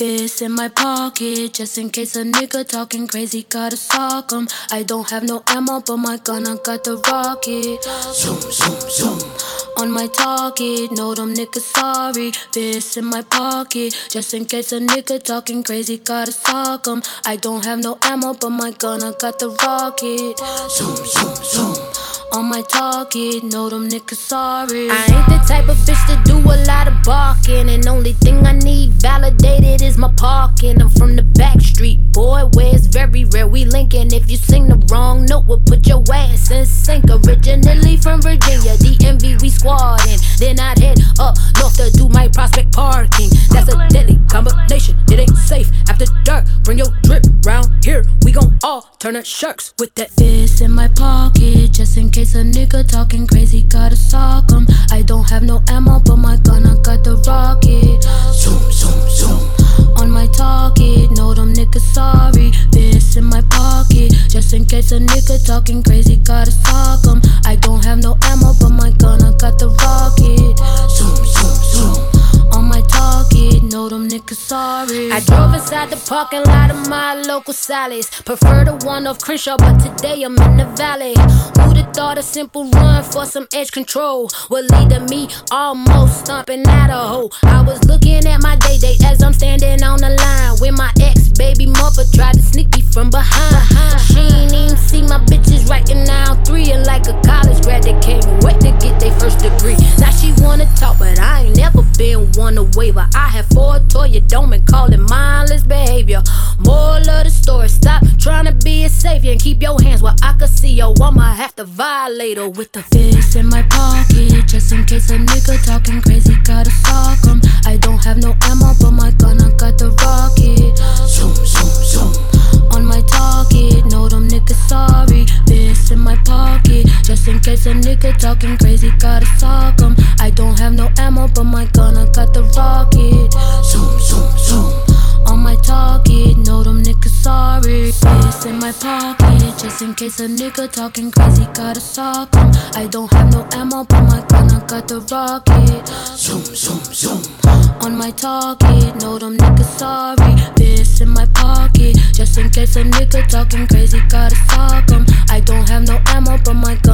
fist in my pocket, just in case a nigga talking crazy, gotta sock him. I don't have no ammo, but my gun, I got the rocket. Zoom, zoom, zoom. On my target, know them niggas sorry. Fist in my pocket, just in case a nigga talking crazy, gotta sock him. I don't have no ammo, but my gun, I got the rocket. Zoom, zoom, zoom on my target. Know them niggas sorry. I ain't the type of bitch to do a lot of barking. And only thing I need validated is my parking. I'm from the back street, boy, where it's very rare we linkin'. If you sing the wrong note, we'll put your ass in sync. Originally from Virginia, DMV, we squatting. Then I'd head up north to do my prospect parking. That's a deadly combination, it ain't safe. After dark, bring your drip round here. We gon' all turn our sharks with that fist in my pocket, just case a nigga talking crazy, gotta sock him. I don't have no ammo, but my gun, I got the rocket. Zoom, zoom, zoom. On my target, know them niggas sorry. This in my pocket, just in case a nigga talking crazy, gotta sock him. I don't have Sorry. I drove inside the parking lot of my local Sally's. Prefer the one off Crenshaw, but today I'm in the valley. Who'd have thought a simple run for some edge control would lead to me almost stomping out a hole? I was looking at my day date as I'm Now she wanna talk, but I ain't never been one to waver. I have four Toya Dome and call it mindless behavior. Moral of the story, stop trying to be a savior and keep your hands where I can see yo. I'ma have to violate her with the fist in my pocket. Just in case a nigga talking crazy, gotta Just in case a nigga talking crazy, gotta sock him. I don't have no ammo, but my gun, I got the rocket. Zoom, zoom, zoom. On my target, know them niggas sorry. Fist in my pocket, just in case a nigga talking crazy, gotta sock him. I don't have no ammo, but my gun, I got the rocket. Zoom, zoom, zoom. On my target, know them niggas sorry. Fist in my pocket, just in case a nigga talking crazy, gotta sock him. I don't have no ammo, but my gun